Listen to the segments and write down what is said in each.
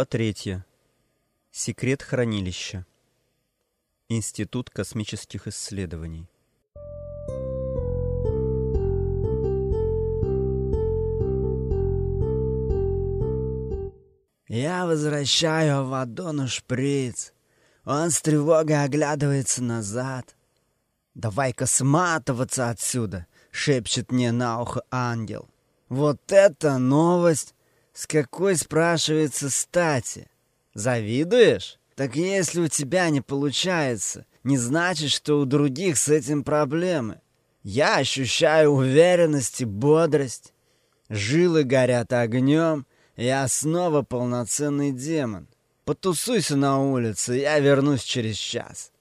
Глава третья. Секрет хранилища. Институт космических исследований. Я возвращаю Авадону шприц. Он с тревогой оглядывается назад. «Давай-ка сматываться отсюда!» — шепчет мне на ухо ангел. «Вот это новость! С какой, спрашивается, стати? Завидуешь? Так если у тебя не получается, не значит, что у других с этим проблемы. Я ощущаю уверенность и бодрость. Жилы горят огнем, я снова полноценный демон. Потусуйся на улице, я вернусь через час.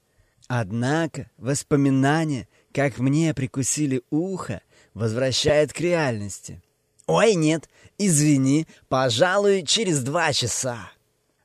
Однако воспоминания, как мне прикусили ухо, возвращает к реальности. Ой, нет, извини, пожалуй, через два часа.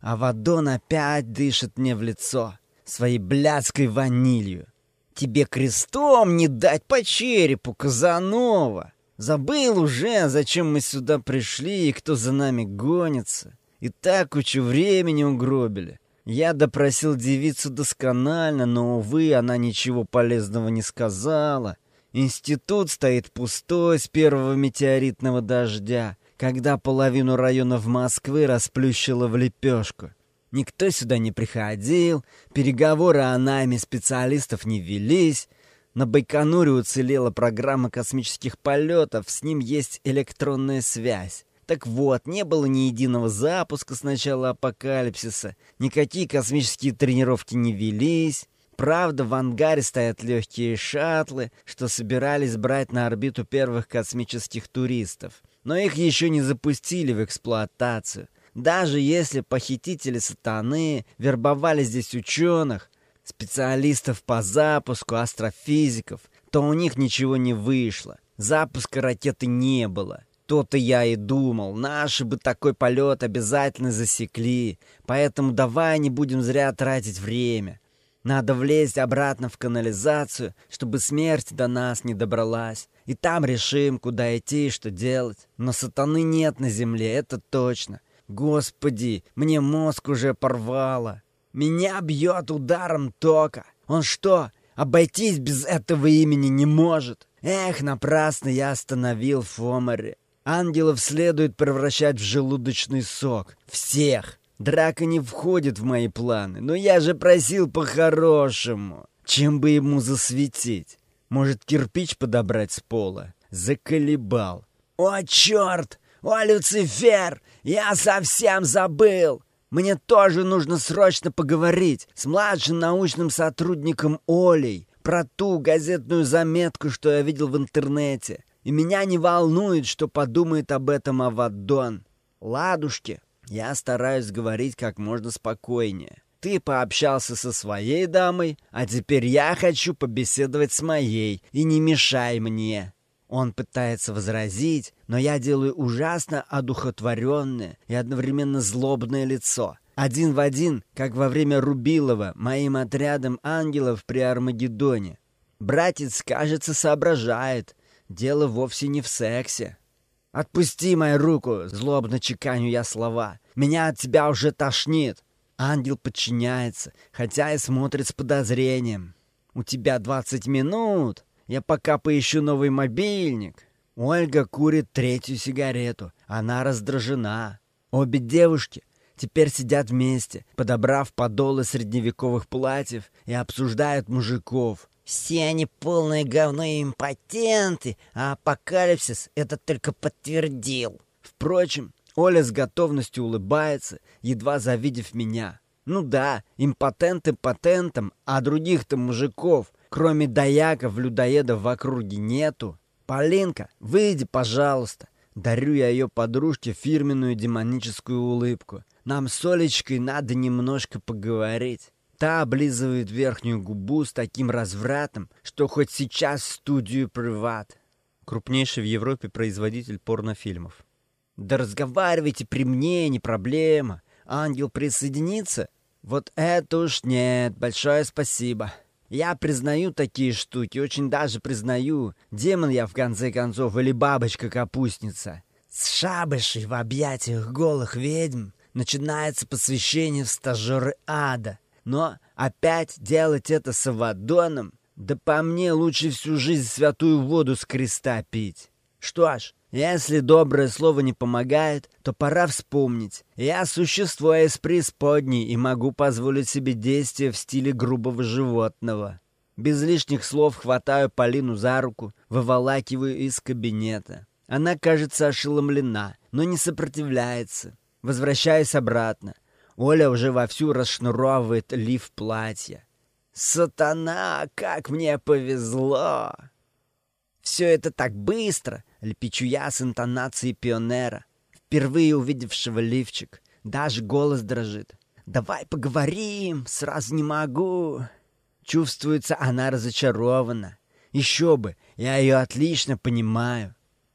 А Вадон опять дышит мне в лицо своей блядской ванилью. Тебе крестом не дать по черепу, Казанова. Забыл уже, зачем мы сюда пришли и кто за нами гонится. И так кучу времени угробили. Я допросил девицу досконально, но, увы, она ничего полезного не сказала. Институт стоит пустой с первого метеоритного дождя, когда половину районов Москвы расплющило в лепешку. Никто сюда не приходил, переговоры о найме специалистов не велись, на Байконуре уцелела программа космических полетов, с ним есть электронная связь. Так вот, не было ни единого запуска с начала апокалипсиса, никакие космические тренировки не велись. Правда, в ангаре стоят легкие шаттлы, что собирались брать на орбиту первых космических туристов. Но их еще не запустили в эксплуатацию. Даже если похитители сатаны вербовали здесь ученых, специалистов по запуску, астрофизиков, то у них ничего не вышло. Запуска ракеты не было. То-то я и думал, наши бы такой полет обязательно засекли, поэтому давай не будем зря тратить время. Надо влезть обратно в канализацию, чтобы смерть до нас не добралась. И там решим, куда идти и что делать. Но сатаны нет на земле, это точно. Господи, мне мозг уже порвало. Меня бьет ударом тока. Он что, обойтись без этого имени не может? Эх, напрасно я остановил Фомаре. Ангелов следует превращать в желудочный сок. Всех. Драка не входит в мои планы, но я же просил по-хорошему. Чем бы ему засветить? Может, кирпич подобрать с пола? Заколебал. О, черт! О, Люцифер! Я совсем забыл! Мне тоже нужно срочно поговорить с младшим научным сотрудником Олей про ту газетную заметку, что я видел в интернете. И меня не волнует, что подумает об этом Авадон. Ладушки, я стараюсь говорить как можно спокойнее. Ты пообщался со своей дамой, а теперь я хочу побеседовать с моей, и не мешай мне. Он пытается возразить, но я делаю ужасно одухотворенное и одновременно злобное лицо. Один в один, как во время Рубилова, моим отрядом ангелов при Армагеддоне. Братец, кажется, соображает. Дело вовсе не в сексе. «Отпусти мою руку!» — злобно чеканю я слова. «Меня от тебя уже тошнит!» Ангел подчиняется, хотя и смотрит с подозрением. «У тебя двадцать минут!» Я пока поищу новый мобильник. Ольга курит третью сигарету. Она раздражена. Обе девушки теперь сидят вместе, подобрав подолы средневековых платьев и обсуждают мужиков. Все они полные говно и импотенты, а апокалипсис это только подтвердил. Впрочем, Оля с готовностью улыбается, едва завидев меня. Ну да, импотенты патентом, а других-то мужиков Кроме дояков-людоедов в округе нету. Полинка, выйди, пожалуйста. Дарю я ее подружке фирменную демоническую улыбку. Нам с Олечкой надо немножко поговорить. Та облизывает верхнюю губу с таким развратом, что хоть сейчас в студию приват. Крупнейший в Европе производитель порнофильмов. Да разговаривайте при мне, не проблема. Ангел присоединится? Вот это уж нет, большое спасибо. Я признаю такие штуки, очень даже признаю. Демон я, в конце концов, или бабочка-капустница. С шабышей в объятиях голых ведьм. начинается посвящение в стажеры ада. Но опять делать это с Авадоном, да по мне лучше всю жизнь святую воду с креста пить. Что ж, если доброе слово не помогает, то пора вспомнить. Я существо из преисподней и могу позволить себе действия в стиле грубого животного. Без лишних слов хватаю Полину за руку, выволакиваю из кабинета. Она, кажется, ошеломлена, но не сопротивляется. Возвращаюсь обратно. Оля уже вовсю расшнуровывает лиф платья. «Сатана, как мне повезло!» «Все это так быстро!» — лепечу я с интонацией пионера, впервые увидевшего лифчик. Даже голос дрожит. «Давай поговорим, сразу не могу!» Чувствуется, она разочарована. Еще бы, я ее отлично понимаю.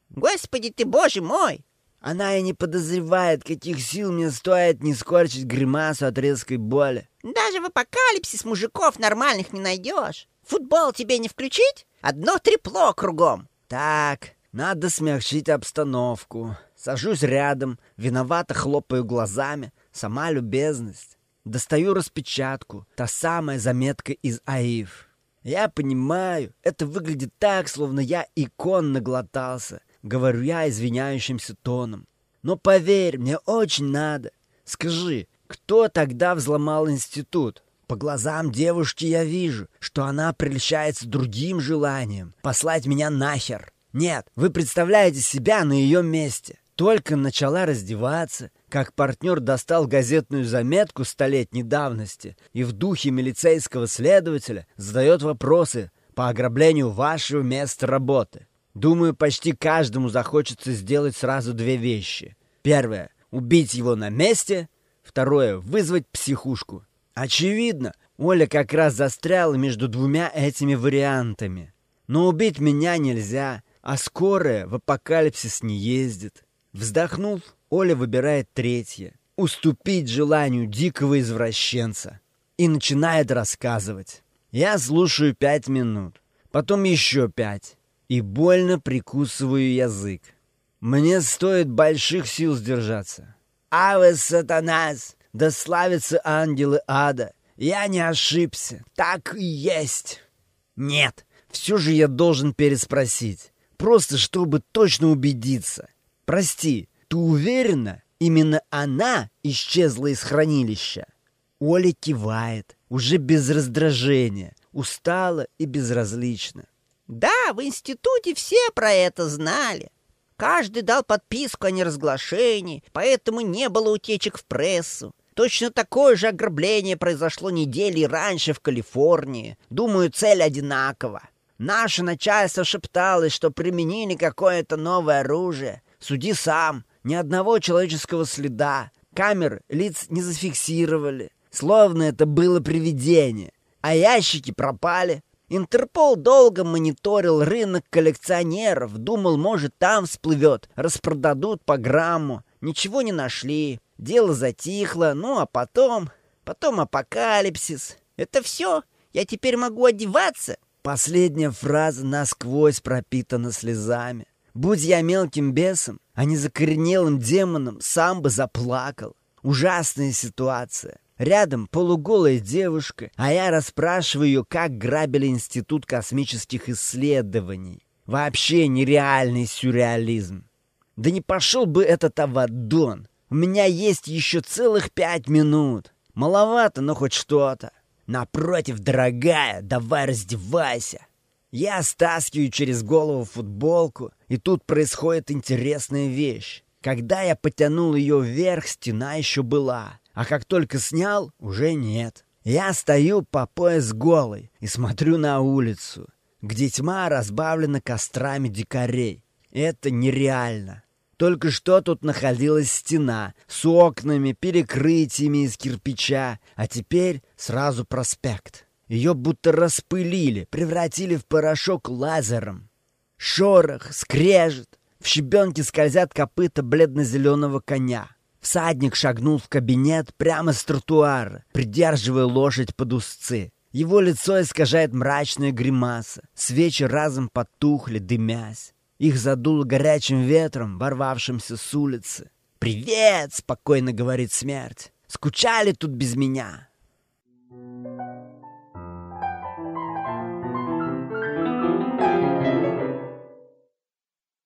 «Господи ты, боже мой!» Она и не подозревает, каких сил мне стоит не скорчить гримасу от резкой боли. Даже в апокалипсис мужиков нормальных не найдешь. Футбол тебе не включить? Одно трепло кругом. Так, надо смягчить обстановку. Сажусь рядом, виновато хлопаю глазами. Сама любезность. Достаю распечатку, та самая заметка из АИФ. Я понимаю, это выглядит так, словно я икон наглотался. Говорю я извиняющимся тоном. Но поверь, мне очень надо. Скажи, кто тогда взломал институт? По глазам девушки я вижу, что она прельщается другим желанием — послать меня нахер. Нет, вы представляете себя на ее месте. Только начала раздеваться, как партнер достал газетную заметку столетней давности и в духе милицейского следователя задает вопросы по ограблению вашего места работы. Думаю, почти каждому захочется сделать сразу две вещи. Первое — убить его на месте. Второе — вызвать психушку. Очевидно, Оля как раз застряла между двумя этими вариантами. Но убить меня нельзя, а скорая в апокалипсис не ездит. Вздохнув, Оля выбирает третье — уступить желанию дикого извращенца. И начинает рассказывать. Я слушаю пять минут, потом еще пять и больно прикусываю язык. Мне стоит больших сил сдержаться. «Аве, сатанас! Да славятся ангелы ада! Я не ошибся! Так и есть!» «Нет, все же я должен переспросить, просто чтобы точно убедиться. Прости, ты уверена, именно она исчезла из хранилища?» Оля кивает, уже без раздражения, устала и безразлично. Да, в институте все про это знали. Каждый дал подписку о неразглашении, поэтому не было утечек в прессу. Точно такое же ограбление произошло недели раньше в Калифорнии. Думаю, цель одинакова. Наше начальство шепталось, что применили какое-то новое оружие. Суди сам. Ни одного человеческого следа. Камер лиц не зафиксировали. Словно это было привидение. А ящики пропали. Интерпол долго мониторил рынок коллекционеров, думал, может, там всплывет, распродадут по грамму. Ничего не нашли. Дело затихло, ну а потом... Потом апокалипсис. Это все? Я теперь могу одеваться? Последняя фраза насквозь пропитана слезами. Будь я мелким бесом, а не закоренелым демоном, сам бы заплакал. Ужасная ситуация. Рядом полуголая девушка, а я расспрашиваю ее, как грабили Институт космических исследований. Вообще нереальный сюрреализм. Да не пошел бы этот Авадон. У меня есть еще целых пять минут. Маловато, но хоть что-то. Напротив, дорогая, давай раздевайся. Я стаскиваю через голову футболку, и тут происходит интересная вещь. Когда я потянул ее вверх, стена еще была а как только снял, уже нет. Я стою по пояс голый и смотрю на улицу, где тьма разбавлена кострами дикарей. Это нереально. Только что тут находилась стена с окнами, перекрытиями из кирпича, а теперь сразу проспект. Ее будто распылили, превратили в порошок лазером. Шорох, скрежет, в щебенке скользят копыта бледно-зеленого коня. Всадник шагнул в кабинет прямо с тротуара, придерживая лошадь под узцы. Его лицо искажает мрачная гримаса. Свечи разом потухли, дымясь. Их задуло горячим ветром, ворвавшимся с улицы. «Привет!» — спокойно говорит смерть. «Скучали тут без меня?»